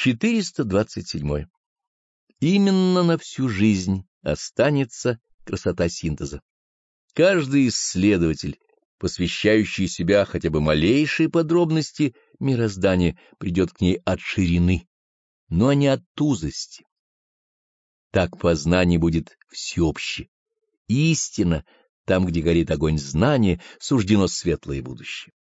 427. Именно на всю жизнь останется красота синтеза. Каждый исследователь, посвящающий себя хотя бы малейшей подробности мироздания, придет к ней от ширины, но не от тузости. Так познание будет всеобще. Истина, там, где горит огонь знания, суждено светлое будущее.